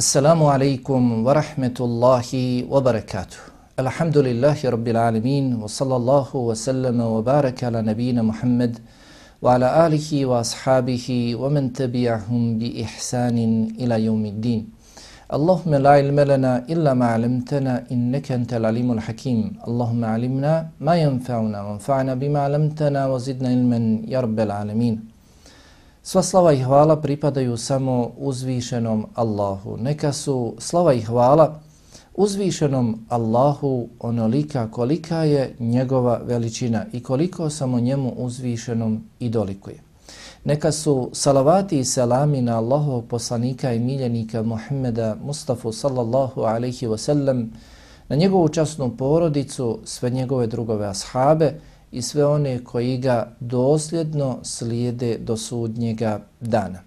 السلام عليكم ورحمة الله وبركاته. الحمد لله رب العالمين وصلى الله وسلم وبارك على نبينا محمد وعلى آله وأصحابه ومن تبعهم بإحسان إلى يوم الدين. اللهم لا علم لنا إلا ما علمتنا إنك أنت العليم الحكيم. اللهم علمنا ما ينفعنا وانفعنا بما علمتنا وزدنا علما يا رب العالمين. Sva slava i hvala pripadaju samo uzvišenom Allahu. Neka su slava i hvala uzvišenom Allahu onolika kolika je njegova veličina i koliko samo njemu uzvišenom i dolikuje. Neka su salavati i selami na Allahovog poslanika i miljenika Muhammeda Mustafa sallallahu alaihi wasallam, na njegovu časnu porodicu, sve njegove drugove ashabe, i sve one koji ga dosljedno slijede do sudnjega dana.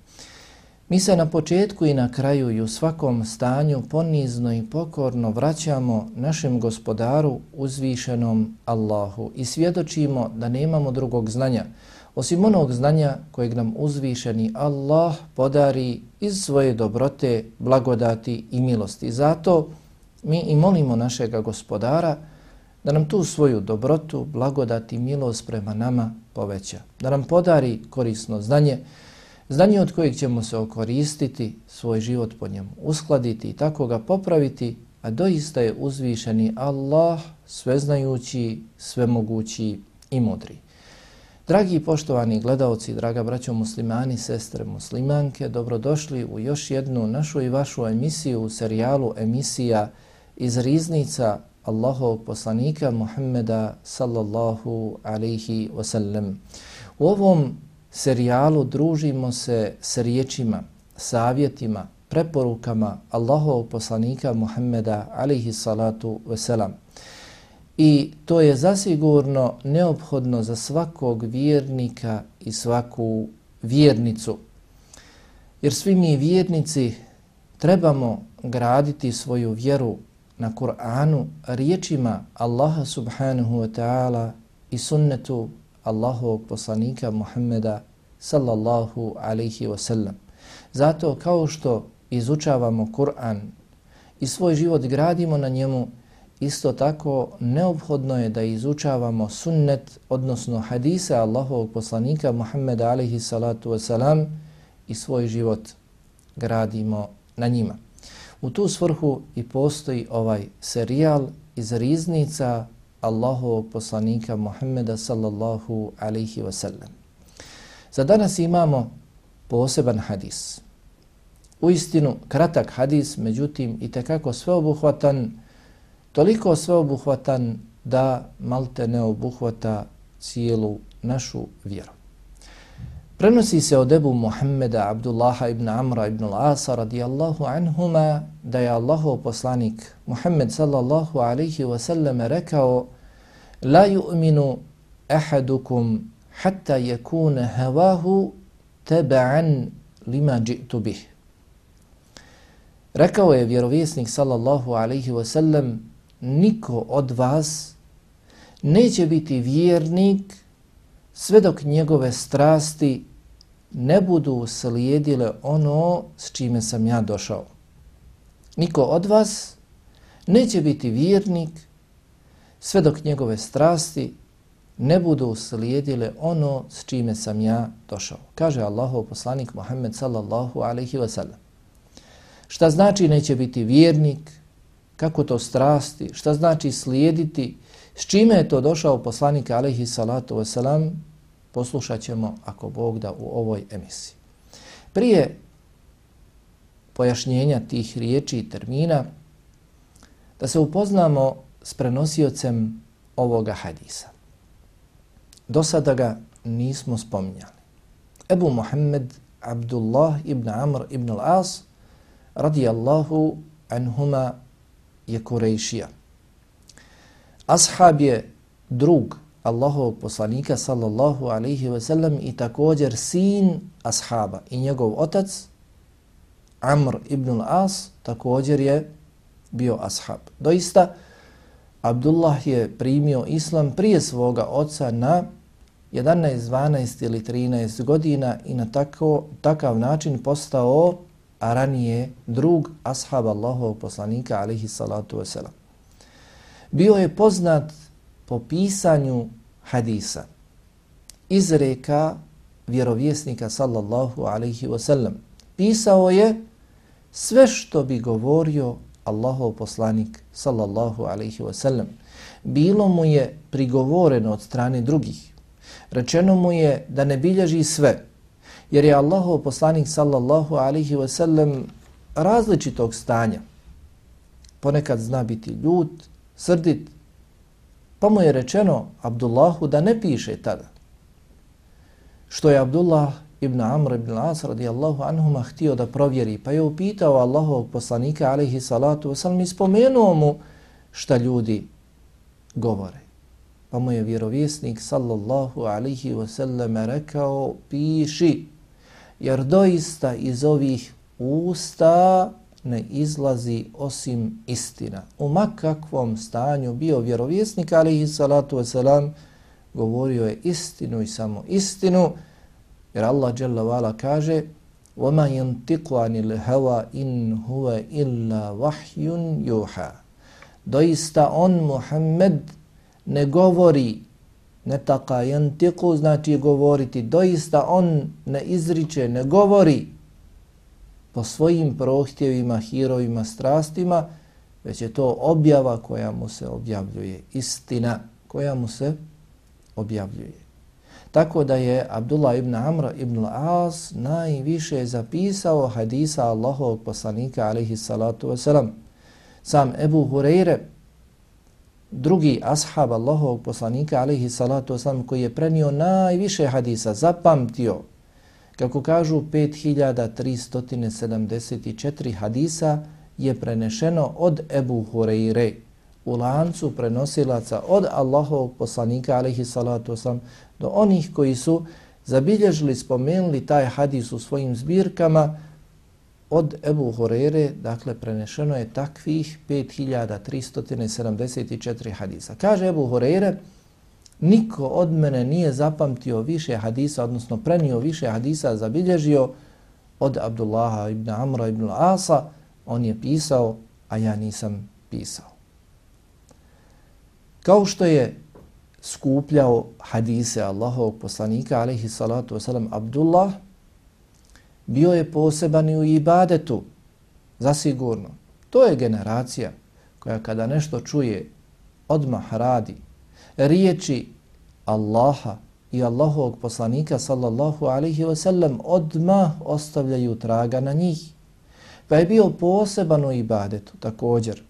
Mi se na početku i na kraju i u svakom stanju ponizno i pokorno vraćamo našem gospodaru uzvišenom Allahu i svjedočimo da nemamo drugog znanja osim onog znanja kojeg nam uzvišeni Allah podari iz svoje dobrote, blagodati i milosti. Zato mi i molimo našega gospodara da nam tu svoju dobrotu, blagodat i milost prema nama poveća. Da nam podari korisno znanje, znanje od kojeg ćemo se okoristiti, svoj život po njemu uskladiti i tako ga popraviti, a doista je uzvišeni Allah, sveznajući, svemogući i mudri. Dragi poštovani gledalci, draga braćo muslimani, sestre muslimanke, dobrodošli u još jednu našu i vašu emisiju u serijalu emisija iz Riznica Allahovog poslanika Muhammeda sallallahu alaihi wasallam. U ovom serijalu družimo se s riječima, savjetima, preporukama Allahovog poslanika Muhammeda alaihi salatu wasalam. I to je zasigurno neophodno za svakog vjernika i svaku vjernicu. Jer svi mi vjernici trebamo graditi svoju vjeru na Kur'anu riječima Allaha subhanahu wa ta'ala i sunnetu Allahovog poslanika Muhammeda sallallahu alaihi wa sallam. Zato kao što izučavamo Kur'an i svoj život gradimo na njemu, isto tako neophodno je da izučavamo sunnet, odnosno hadise Allahovog poslanika Muhammeda alaihi salatu wa sallam i svoj život gradimo na njima. U tu svrhu i postoji ovaj serijal iz riznica Allahovog poslanika Muhammeda sallallahu alaihi wa sallam. Za danas imamo poseban hadis. U istinu kratak hadis, međutim i tekako sveobuhvatan, toliko sveobuhvatan da malte ne obuhvata cijelu našu vjeru. Prenosi se od Ebu Muhammeda Abdullaha ibn Amra ibn al-Asa radijallahu anhuma da je Allahov poslanik Muhammed sallallahu alaihi wa sallam rekao La yu'minu ahadukum hatta yakuna hawahu taba'an lima ji'tu bih. Rekao je vjerovjesnik sallallahu alaihi wa sallam niko od vas neće biti vjernik sve dok njegove strasti ne budu slijedile ono s čime sam ja došao. Niko od vas neće biti vjernik sve dok njegove strasti ne budu slijedile ono s čime sam ja došao. Kaže Allahov poslanik Muhammed sallallahu alaihi wa sallam. Šta znači neće biti vjernik? Kako to strasti? Šta znači slijediti? S čime je to došao poslanik alaihi salatu wa sallam? Poslušat ćemo ako Bog da u ovoj emisiji. Prije pojašnjenja tih riječi i termina, da se upoznamo s prenosiocem ovoga hadisa. Do sada ga nismo spominjali. Ebu Muhammed Abdullah ibn Amr ibn al-As radijallahu anhuma je Kurejšija. Ashab je drug Allahovog poslanika sallallahu alaihi ve sellem i također sin ashaba i njegov otac Amr ibn al-As također je bio ashab. Doista, Abdullah je primio islam prije svoga oca na 11, 12 ili 13 godina i na tako, takav način postao a ranije drug ashab Allahovog poslanika alihi salatu wasalam. Bio je poznat po pisanju hadisa, izreka vjerovjesnika sallallahu alaihi wasallam. Pisao je sve što bi govorio Allahov poslanik sallallahu alaihi wasallam. Bilo mu je prigovoreno od strane drugih. Rečeno mu je da ne bilježi sve, jer je Allahov poslanik sallallahu alaihi wasallam različitog stanja. Ponekad zna biti ljut, srdit, pa mu je rečeno Abdullahu da ne piše tada. Što je Abdullah ibn Amr ibn As radijallahu anhuma htio da provjeri, pa je upitao Allahovog poslanika alaihi salatu wasalam i spomenuo mu šta ljudi govore. Pa mu je vjerovjesnik sallallahu alaihi wasallam rekao, piši, jer doista iz ovih usta ne izlazi osim istina. U makakvom stanju bio vjerovjesnik alaihi salatu wasalam, govorio je istinu i samo istinu, Jer Allah Jalla Vala kaže وَمَا يَنْتِقُ عَنِ الْهَوَا إِنْ هُوَ إِلَّا وَحْيٌ يُوحَى Doista on, Muhammed, ne govori, ne taka yantiku, znači govoriti. Doista on ne izriče, ne govori po svojim prohtjevima, hirovima, strastima, već je to objava koja mu se objavljuje, istina koja mu se objavljuje. Tako da je Abdullah ibn Amr ibn al-As najviše zapisao hadisa Allahovog poslanika alaihi salatu wasalam. Sam Ebu Hureyre, drugi ashab Allahovog poslanika alaihi salatu wasalam, koji je prenio najviše hadisa, zapamtio, kako kažu 5374 hadisa je prenešeno od Ebu Hureyre u lancu prenosilaca od Allahovog poslanika alaihi salatu wasalam do onih koji su zabilježili, spomenuli taj hadis u svojim zbirkama od Ebu Horere, dakle prenešeno je takvih 5374 hadisa. Kaže Ebu Horere, niko od mene nije zapamtio više hadisa, odnosno prenio više hadisa, zabilježio od Abdullaha ibn Amra ibn Asa, on je pisao, a ja nisam pisao. Kao što je skupljao hadise Allahovog poslanika, alaihi salatu wasalam, Abdullah, bio je poseban i u ibadetu, zasigurno. To je generacija koja kada nešto čuje, odmah radi. Riječi Allaha i Allahovog poslanika, sallallahu alaihi wasallam, odmah ostavljaju traga na njih. Pa je bio poseban u ibadetu, također.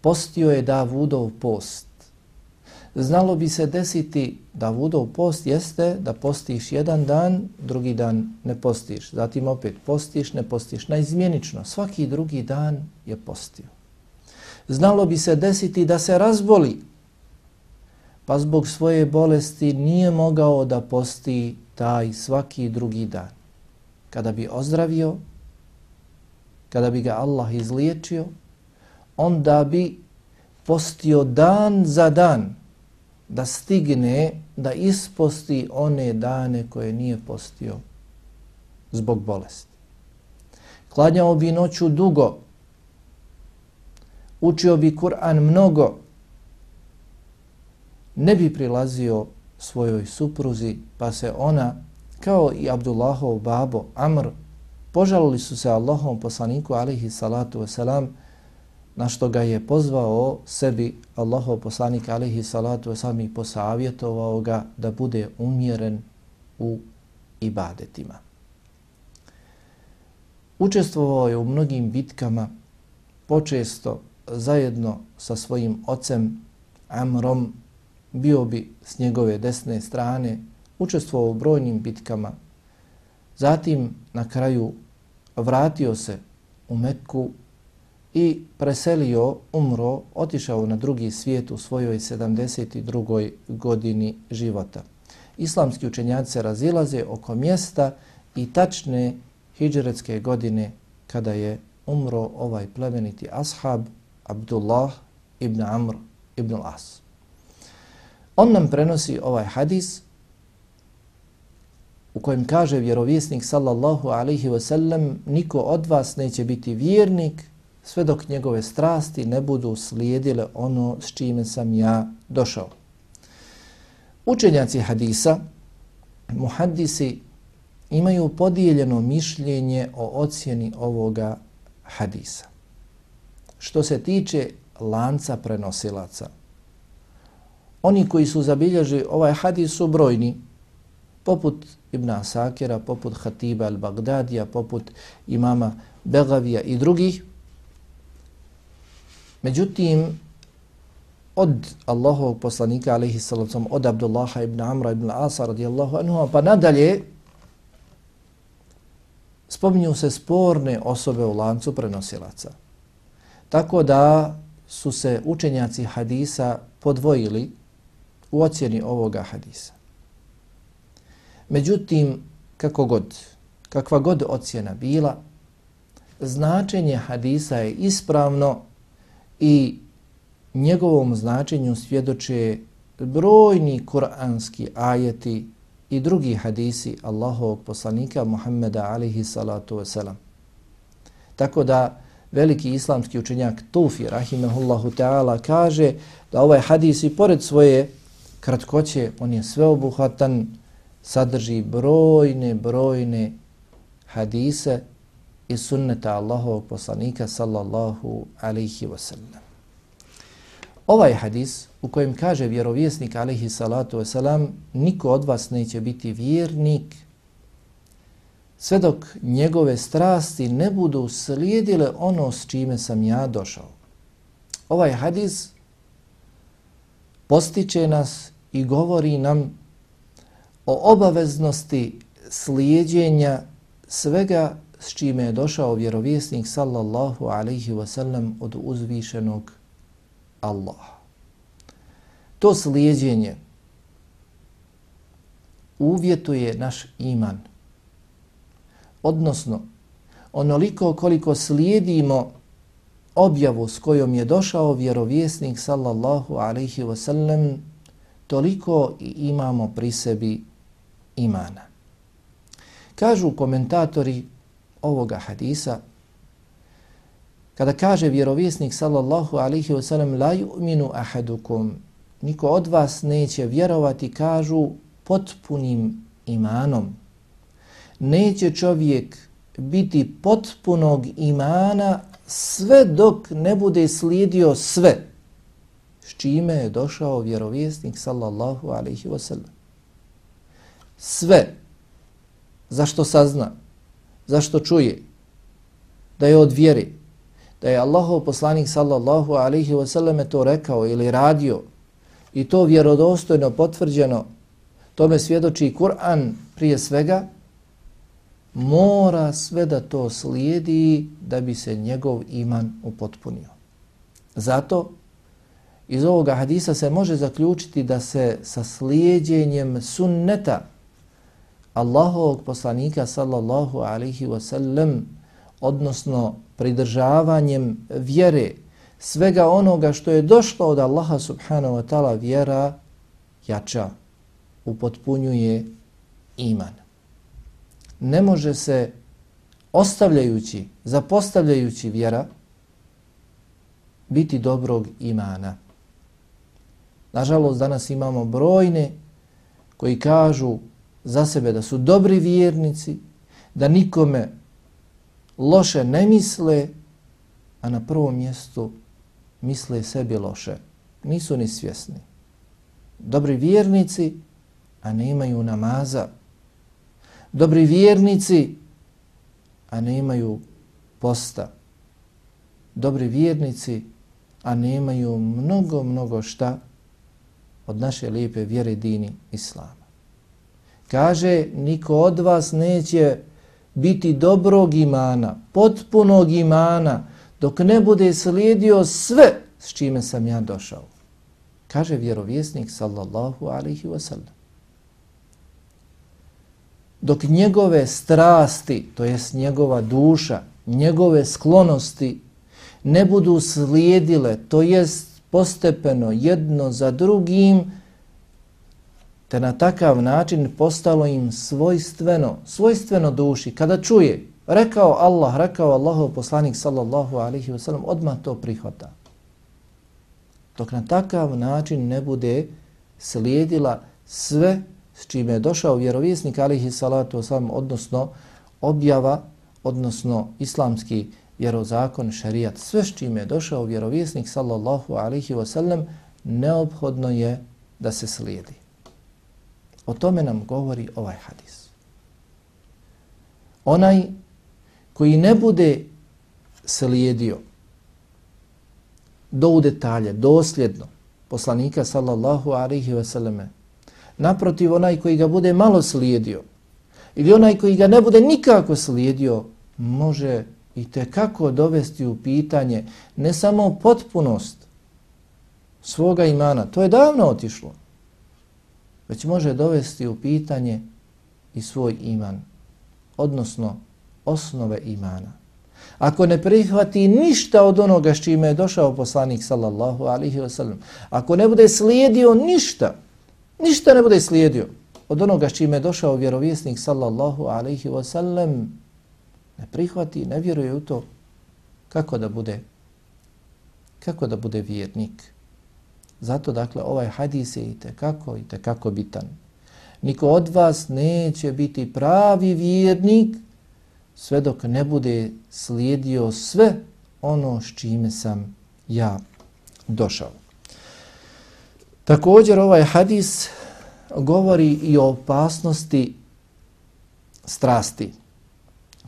Postio je Davudov post znalo bi se desiti Davudov post jeste da postiš jedan dan, drugi dan ne postiš. Zatim opet postiš, ne postiš. Najizmjenično, svaki drugi dan je postio. Znalo bi se desiti da se razboli, pa zbog svoje bolesti nije mogao da posti taj svaki drugi dan. Kada bi ozdravio, kada bi ga Allah izliječio, onda bi postio dan za dan, da stigne da isposti one dane koje nije postio zbog bolesti. Klanjao bi noću dugo, učio bi Kur'an mnogo, ne bi prilazio svojoj supruzi, pa se ona, kao i Abdullahov babo Amr, požalili su se Allahom poslaniku alihi salatu wasalam, na što ga je pozvao sebi Allahov poslanik alihi salatu wasalam i posavjetovao ga da bude umjeren u ibadetima. Učestvovao je u mnogim bitkama, počesto zajedno sa svojim ocem Amrom, bio bi s njegove desne strane, učestvovao u brojnim bitkama, zatim na kraju vratio se u Mekku i preselio, umro, otišao na drugi svijet u svojoj 72. godini života. Islamski učenjaci se razilaze oko mjesta i tačne hijđeretske godine kada je umro ovaj plemeniti ashab Abdullah ibn Amr ibn al-As. On nam prenosi ovaj hadis u kojem kaže vjerovjesnik sallallahu alaihi wa sallam niko od vas neće biti vjernik sve dok njegove strasti ne budu slijedile ono s čime sam ja došao. Učenjaci hadisa, muhaddisi, imaju podijeljeno mišljenje o ocjeni ovoga hadisa. Što se tiče lanca prenosilaca, oni koji su zabilježili ovaj hadis su brojni, poput Ibn Asakira, poput Hatiba al-Bagdadija, poput imama Begavija i drugih. Međutim, od Allahovog poslanika, alaihi sallam, od Abdullaha ibn Amra ibn Asa, radijallahu anhu, pa nadalje, spominju se sporne osobe u lancu prenosilaca. Tako da su se učenjaci hadisa podvojili u ocjeni ovoga hadisa. Međutim, kako god, kakva god ocjena bila, značenje hadisa je ispravno i njegovom značenju svjedoče brojni kuranski ajeti i drugi hadisi Allahovog poslanika Muhammeda alihi salatu wasalam. Tako da veliki islamski učenjak Tufi rahimahullahu ta'ala kaže da ovaj hadis i pored svoje kratkoće, on je sveobuhvatan, sadrži brojne, brojne hadise i sunneta Allahovog poslanika sallallahu alaihi wasallam. Ovaj hadis u kojem kaže vjerovjesnik alaihi salatu wasalam niko od vas neće biti vjernik sve dok njegove strasti ne budu slijedile ono s čime sam ja došao. Ovaj hadis postiče nas i govori nam o obaveznosti slijedjenja svega s čime je došao vjerovjesnik sallallahu alaihi wasallam od uzvišenog Allaha. To slijedjenje uvjetuje naš iman. Odnosno, onoliko koliko slijedimo objavu s kojom je došao vjerovjesnik sallallahu alaihi wasallam, toliko i imamo pri sebi imana. Kažu komentatori ovoga hadisa, kada kaže vjerovjesnik sallallahu alaihi wa sallam la yu'minu ahadukum, niko od vas neće vjerovati, kažu potpunim imanom. Neće čovjek biti potpunog imana sve dok ne bude slijedio sve s čime je došao vjerovjesnik sallallahu alaihi wa sallam sve zašto sazna, zašto čuje, da je od vjeri, da je Allahov poslanik sallallahu alaihi wa sallam to rekao ili radio i to vjerodostojno potvrđeno, tome svjedoči Kur'an prije svega, mora sve da to slijedi da bi se njegov iman upotpunio. Zato iz ovoga hadisa se može zaključiti da se sa slijedjenjem sunneta Allahovog poslanika sallallahu alaihi wasallam, odnosno pridržavanjem vjere, svega onoga što je došlo od Allaha subhanahu wa ta'ala vjera jača, upotpunjuje iman. Ne može se ostavljajući, zapostavljajući vjera, biti dobrog imana. Nažalost, danas imamo brojne koji kažu za sebe da su dobri vjernici, da nikome loše ne misle, a na prvom mjestu misle sebi loše. Nisu ni svjesni. Dobri vjernici, a ne imaju namaza. Dobri vjernici, a ne imaju posta. Dobri vjernici, a ne imaju mnogo, mnogo šta od naše lijepe vjere dini Islama. Kaže, niko od vas neće biti dobrog imana, potpunog imana, dok ne bude slijedio sve s čime sam ja došao. Kaže vjerovjesnik sallallahu alaihi wasallam. Dok njegove strasti, to jest njegova duša, njegove sklonosti ne budu slijedile, to jest postepeno jedno za drugim, te na takav način postalo im svojstveno, svojstveno duši. Kada čuje, rekao Allah, rekao Allahov poslanik sallallahu alaihi wa sallam, odmah to prihvata. Dok na takav način ne bude slijedila sve s čime je došao vjerovjesnik alaihi salatu wasalam, odnosno objava, odnosno islamski vjerozakon, šarijat, sve s čime je došao vjerovjesnik sallallahu alaihi wasallam, neophodno je da se slijedi. O tome nam govori ovaj hadis. Onaj koji ne bude slijedio do u detalje, dosljedno, poslanika sallallahu alaihi wasallam, naprotiv onaj koji ga bude malo slijedio, ili onaj koji ga ne bude nikako slijedio, može i te kako dovesti u pitanje ne samo potpunost svoga imana, to je davno otišlo, već može dovesti u pitanje i svoj iman, odnosno osnove imana. Ako ne prihvati ništa od onoga s čime je došao poslanik sallallahu alihi wasallam, ako ne bude slijedio ništa, ništa ne bude slijedio od onoga s čime je došao vjerovjesnik sallallahu alihi wasallam, ne prihvati, ne vjeruje u to, kako da bude, kako da bude vjernik. Zato, dakle, ovaj hadis je i tekako, i tekako bitan. Niko od vas neće biti pravi vjernik sve dok ne bude slijedio sve ono s čime sam ja došao. Također ovaj hadis govori i o opasnosti strasti.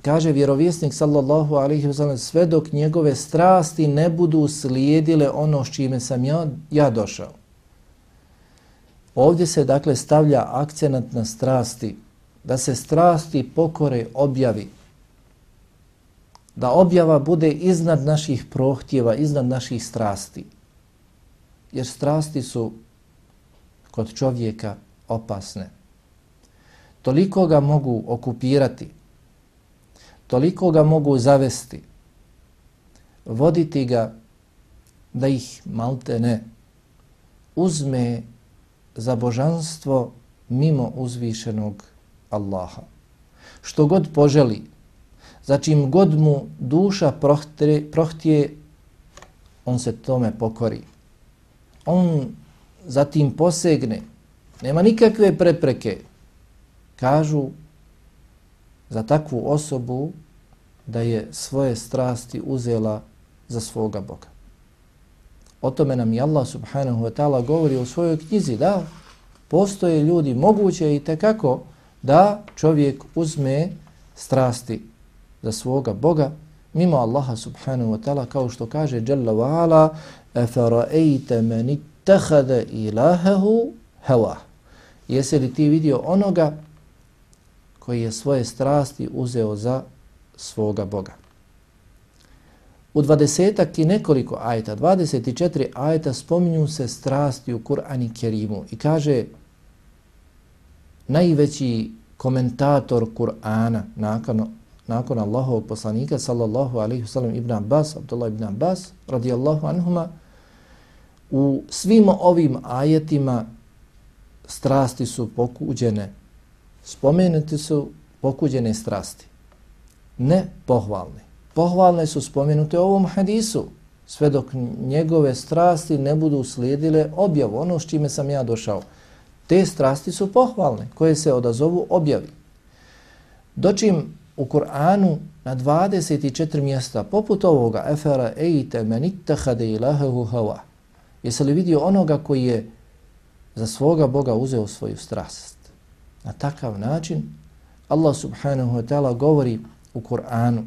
Kaže vjerovjesnik sallallahu alaihi wasallam sve dok njegove strasti ne budu slijedile ono s čime sam ja, ja došao. Ovdje se dakle stavlja akcenat na strasti, da se strasti pokore objavi, da objava bude iznad naših prohtjeva, iznad naših strasti. Jer strasti su kod čovjeka opasne. Toliko ga mogu okupirati, toliko ga mogu zavesti, voditi ga da ih malte ne uzme za božanstvo mimo uzvišenog Allaha. Što god poželi, začim god mu duša prohtije, on se tome pokori. On zatim posegne, nema nikakve prepreke. Kažu za takvu osobu da je svoje strasti uzela za svoga Boga. O tome nam i Allah subhanahu wa ta'ala govori u svojoj knjizi da postoje ljudi, moguće i tekako da čovjek uzme strasti za svoga Boga mimo Allaha subhanahu wa ta'ala kao što kaže Jalla wa ala afara'ayta man ittakhadha ilahahu hawa Jesi li ti vidio onoga koji je svoje strasti uzeo za svoga Boga. U dvadesetak i nekoliko ajta, 24 ajta spominju se strasti u Kur'ani Kerimu i kaže najveći komentator Kur'ana nakon, nakon Allahovog poslanika sallallahu alaihi wasallam ibn Abbas, Abdullah ibn Abbas radijallahu anhuma u svim ovim ajetima strasti su pokuđene spomenuti su pokuđene strasti. Ne pohvalne. Pohvalne su spomenute u ovom hadisu, sve dok njegove strasti ne budu slijedile objavu, ono s čime sam ja došao. Te strasti su pohvalne, koje se odazovu objavi. Dočim u Kur'anu na 24 mjesta, poput ovoga, efera ejte menittahade ilahehu hava, jesi li vidio onoga koji je za svoga Boga uzeo svoju strast? Na takav način Allah subhanahu wa ta'ala govori u Kur'anu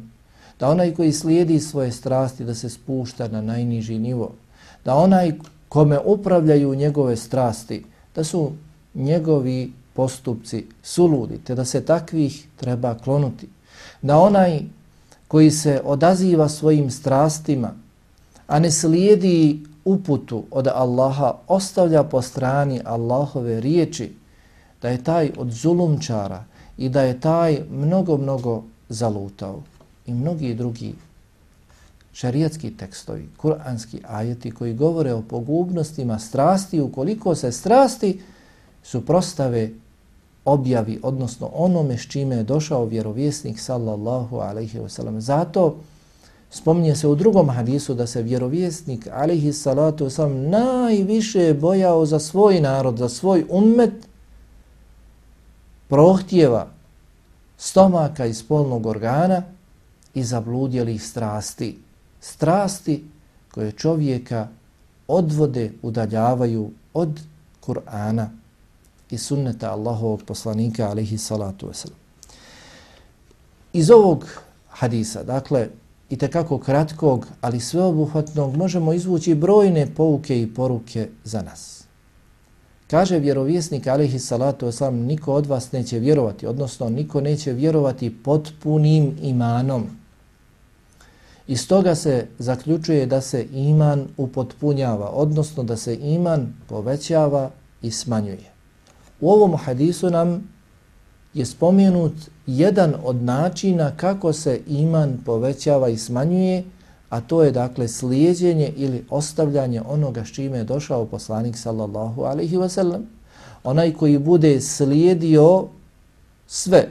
da onaj koji slijedi svoje strasti da se spušta na najniži nivo, da onaj kome upravljaju njegove strasti, da su njegovi postupci suludi, te da se takvih treba klonuti, da onaj koji se odaziva svojim strastima, a ne slijedi uputu od Allaha, ostavlja po strani Allahove riječi, da je taj od zulumčara i da je taj mnogo, mnogo zalutao. I mnogi drugi šarijatski tekstovi, kuranski ajeti koji govore o pogubnostima strasti, ukoliko se strasti suprostave objavi, odnosno onome s čime je došao vjerovjesnik sallallahu alaihi wasallam. Zato spominje se u drugom hadisu da se vjerovjesnik alaihi salatu wasallam najviše bojao za svoj narod, za svoj ummet, prohtjeva stomaka i spolnog organa i zabludjelih strasti. Strasti koje čovjeka odvode, udaljavaju od Kur'ana i sunneta Allahovog poslanika alaihi salatu wasalam. Iz ovog hadisa, dakle, i tekako kratkog, ali sveobuhvatnog, možemo izvući brojne pouke i poruke za nas. Kaže vjerovjesnik alaihi salatu wasalam, niko od vas neće vjerovati, odnosno niko neće vjerovati potpunim imanom. Iz toga se zaključuje da se iman upotpunjava, odnosno da se iman povećava i smanjuje. U ovom hadisu nam je spomenut jedan od načina kako se iman povećava i smanjuje, a to je dakle slijedjenje ili ostavljanje onoga s čime je došao poslanik sallallahu alaihi wasallam. Onaj koji bude slijedio sve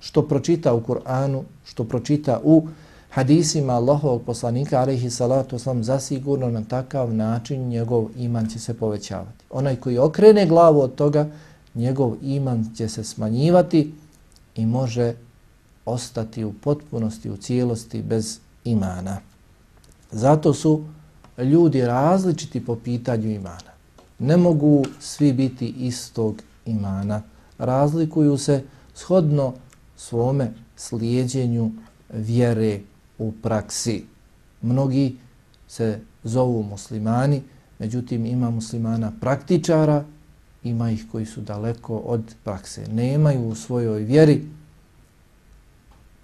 što pročita u Kur'anu, što pročita u hadisima Allahovog poslanika alaihi salatu wasallam, zasigurno na takav način njegov iman će se povećavati. Onaj koji okrene glavu od toga, njegov iman će se smanjivati i može ostati u potpunosti, u cijelosti bez imana. Zato su ljudi različiti po pitanju imana. Ne mogu svi biti istog imana. Razlikuju se shodno svome slijedjenju vjere u praksi. Mnogi se zovu muslimani, međutim ima muslimana praktičara, ima ih koji su daleko od prakse. Nemaju u svojoj vjeri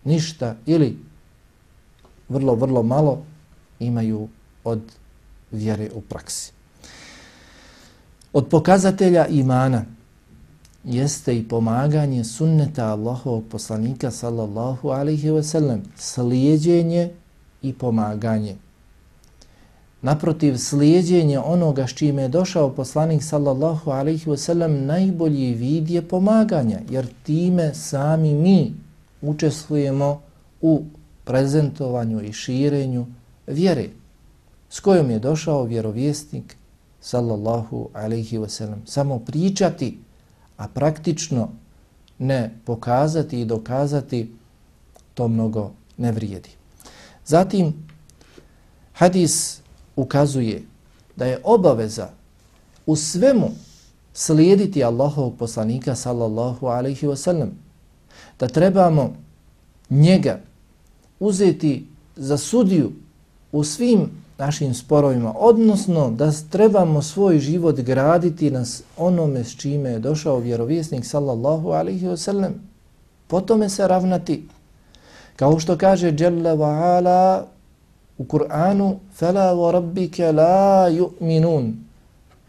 ništa ili vrlo, vrlo malo imaju od vjere u praksi. Od pokazatelja imana jeste i pomaganje sunneta Allahovog poslanika sallallahu alaihi ve sellem, slijedjenje i pomaganje. Naprotiv, slijedjenje onoga s čime je došao poslanik sallallahu alaihi ve sellem najbolji vid je pomaganja, jer time sami mi učestvujemo u prezentovanju i širenju vjere s kojom je došao vjerovjesnik sallallahu alaihi ve sellem. Samo pričati a praktično ne pokazati i dokazati, to mnogo ne vrijedi. Zatim, hadis ukazuje da je obaveza u svemu slijediti Allahov poslanika sallallahu alaihi wasallam, da trebamo njega uzeti za sudiju u svim našim sporovima, odnosno da trebamo svoj život graditi na onome s čime je došao vjerovjesnik sallallahu alaihi wa sallam, potome se ravnati. Kao što kaže Jalla wa ala u Kur'anu فَلَا وَرَبِّكَ لَا يُؤْمِنُونَ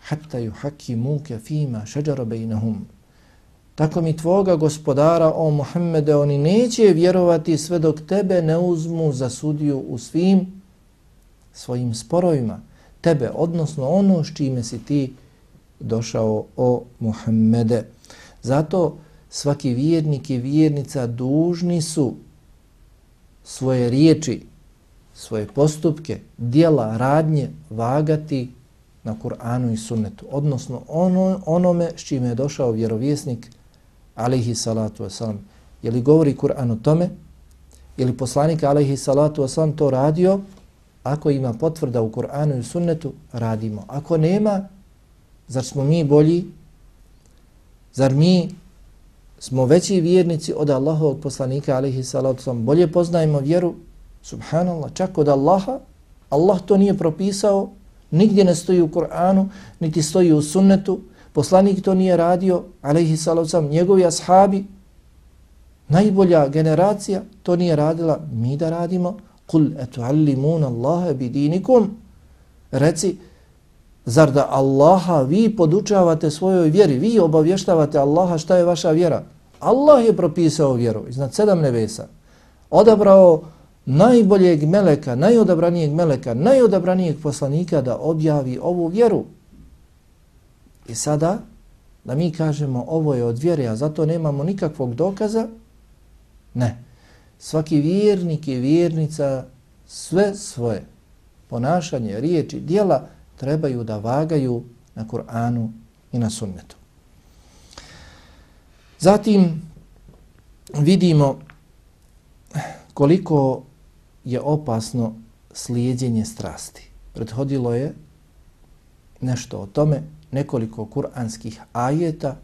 حَتَّى يُحَكِّمُوكَ فِيمَا شَجَرَ بَيْنَهُمْ Tako mi tvoga gospodara, o Muhammede, oni neće vjerovati sve dok tebe ne uzmu za sudiju u svim svojim sporovima tebe, odnosno ono s čime si ti došao o Muhammede. Zato svaki vjernik i vjernica dužni su svoje riječi, svoje postupke, dijela, radnje vagati na Kur'anu i sunnetu, odnosno ono, onome s čime je došao vjerovjesnik alaihi salatu wasalam. Je li govori Kur'an o tome? Je li poslanik alaihi salatu wasalam to radio? Ako ima potvrda u Kur'anu i sunnetu, radimo. Ako nema, zar smo mi bolji? Zar mi smo veći vjernici od Allahovog poslanika, alaihi salatu wasalam? bolje poznajemo vjeru? Subhanallah, čak od Allaha, Allah to nije propisao, nigdje ne stoji u Kur'anu, niti stoji u sunnetu, poslanik to nije radio, alaihi salavcam, njegovi ashabi, najbolja generacija, to nije radila, mi da radimo, Kul etuallimuna Allahe bidinikum. Reci, zar da Allaha vi podučavate svojoj vjeri, vi obavještavate Allaha šta je vaša vjera. Allah je propisao vjeru iznad sedam nebesa. Odabrao najboljeg meleka, najodabranijeg meleka, najodabranijeg poslanika da objavi ovu vjeru. I sada da mi kažemo ovo je od vjere, a zato nemamo nikakvog dokaza, ne. Svaki vjernik i vjernica sve svoje ponašanje, riječi, dijela trebaju da vagaju na Kur'anu i na sunnetu. Zatim vidimo koliko je opasno slijedjenje strasti. Prethodilo je nešto o tome, nekoliko kuranskih ajeta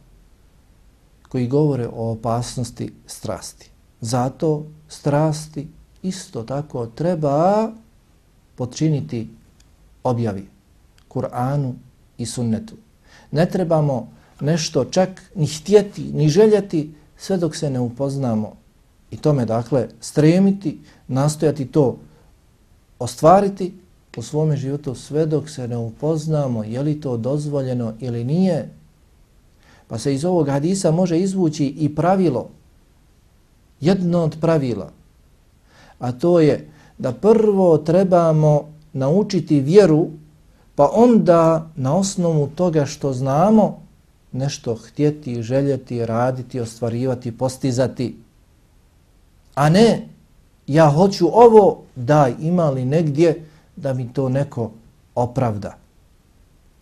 koji govore o opasnosti strasti. Zato strasti isto tako treba počiniti objavi Kur'anu i sunnetu. Ne trebamo nešto čak ni htjeti, ni željeti sve dok se ne upoznamo i tome dakle stremiti, nastojati to ostvariti u svome životu sve dok se ne upoznamo je li to dozvoljeno ili nije. Pa se iz ovog hadisa može izvući i pravilo, jedno od pravila, a to je da prvo trebamo naučiti vjeru, pa onda na osnovu toga što znamo nešto htjeti, željeti, raditi, ostvarivati, postizati. A ne, ja hoću ovo, daj, ima li negdje da mi to neko opravda.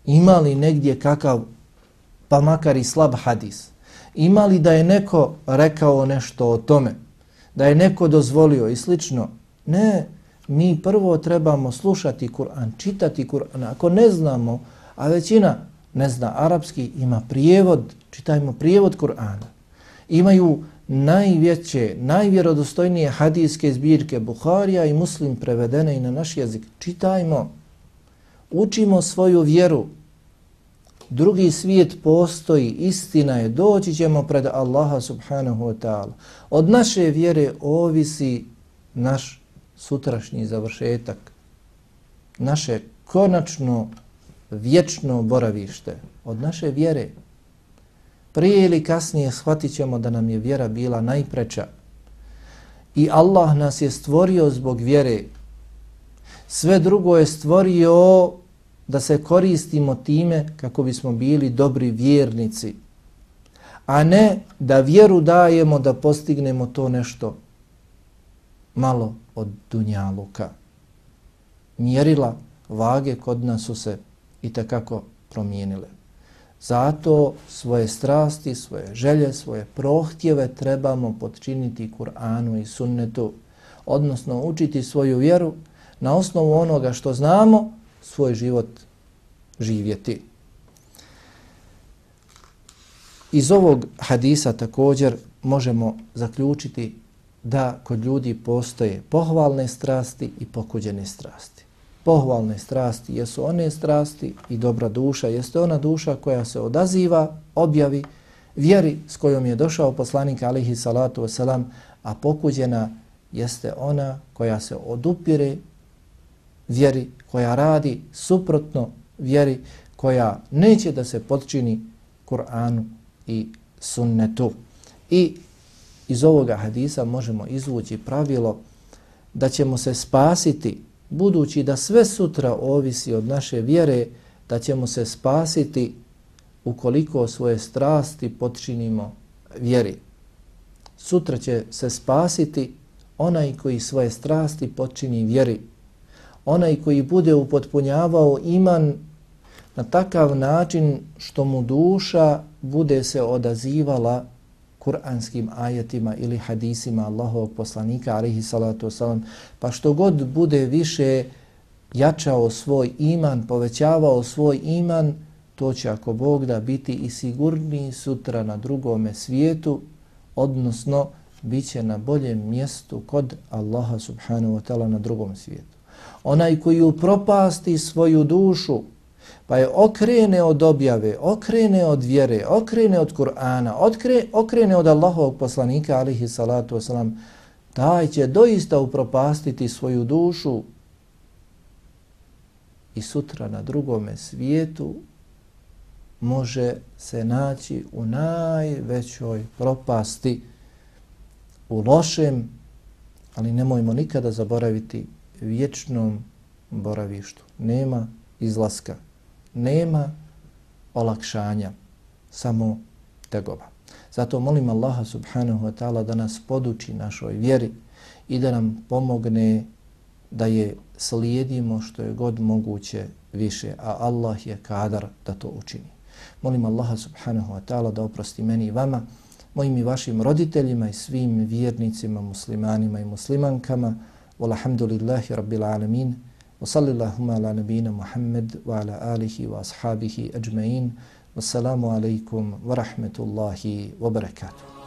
Ima li negdje kakav, pa makar i slab hadis. Ima li da je neko rekao nešto o tome, da je neko dozvolio i slično. Ne, mi prvo trebamo slušati Kur'an, čitati Kur'an. Ako ne znamo, a većina ne zna arapski, ima prijevod, čitajmo prijevod Kur'ana. Imaju najveće, najvjerodostojnije hadijske zbirke Buharija i Muslim prevedene i na naš jezik. Čitajmo, učimo svoju vjeru. Drugi svijet postoji, istina je, doći ćemo pred Allaha subhanahu wa ta'ala. Od naše vjere ovisi naš sutrašnji završetak, naše konačno vječno boravište. Od naše vjere prije ili kasnije shvatit ćemo da nam je vjera bila najpreča. I Allah nas je stvorio zbog vjere. Sve drugo je stvorio da se koristimo time kako bismo bili dobri vjernici. A ne da vjeru dajemo da postignemo to nešto malo od dunjaluka. Mjerila vage kod nas su se i takako promijenile. Zato svoje strasti, svoje želje, svoje prohtjeve trebamo podčiniti Kur'anu i sunnetu, odnosno učiti svoju vjeru na osnovu onoga što znamo, svoj život živjeti. Iz ovog hadisa također možemo zaključiti da kod ljudi postoje pohvalne strasti i pokuđene strasti pohvalne strasti jesu one strasti i dobra duša jeste ona duša koja se odaziva objavi vjeri s kojom je došao poslanik alihi salatu wasalam, a pokuđena jeste ona koja se odupire vjeri, koja radi suprotno vjeri, koja neće da se podčini Kur'anu i sunnetu. I iz ovoga hadisa možemo izvući pravilo da ćemo se spasiti budući da sve sutra ovisi od naše vjere, da ćemo se spasiti ukoliko svoje strasti potčinimo vjeri. Sutra će se spasiti onaj koji svoje strasti počini vjeri. Onaj koji bude upotpunjavao iman na takav način što mu duša bude se odazivala kuranskim ajetima ili hadisima Allahovog poslanika alihi salatu wasalam, pa što god bude više jačao svoj iman, povećavao svoj iman, to će ako Bog da biti i sigurniji sutra na drugome svijetu, odnosno bit će na boljem mjestu kod Allaha subhanahu wa ta'ala na drugom svijetu. Onaj koji upropasti svoju dušu, pa je okrene od objave, okrene od vjere, okrene od Kur'ana, okrene od Allahovog poslanika, alihi salatu wasalam, taj će doista upropastiti svoju dušu i sutra na drugome svijetu može se naći u najvećoj propasti, u lošem, ali nemojmo nikada zaboraviti vječnom boravištu. Nema izlaska nema olakšanja. samo tegoba. Zato molim Allaha subhanahu wa ta'ala da nas poduči našoj vjeri i da nam pomogne da je slijedimo što je god moguće više, a Allah je kadar da to učini. Molim Allaha subhanahu wa ta'ala da oprosti meni i vama, mojim i vašim roditeljima i svim vjernicima, muslimanima i muslimankama. Walhamdulillahi rabbil alamin. وصلى الله على نبينا محمد وعلى آله وأصحابه أجمعين والسلام عليكم ورحمة الله وبركاته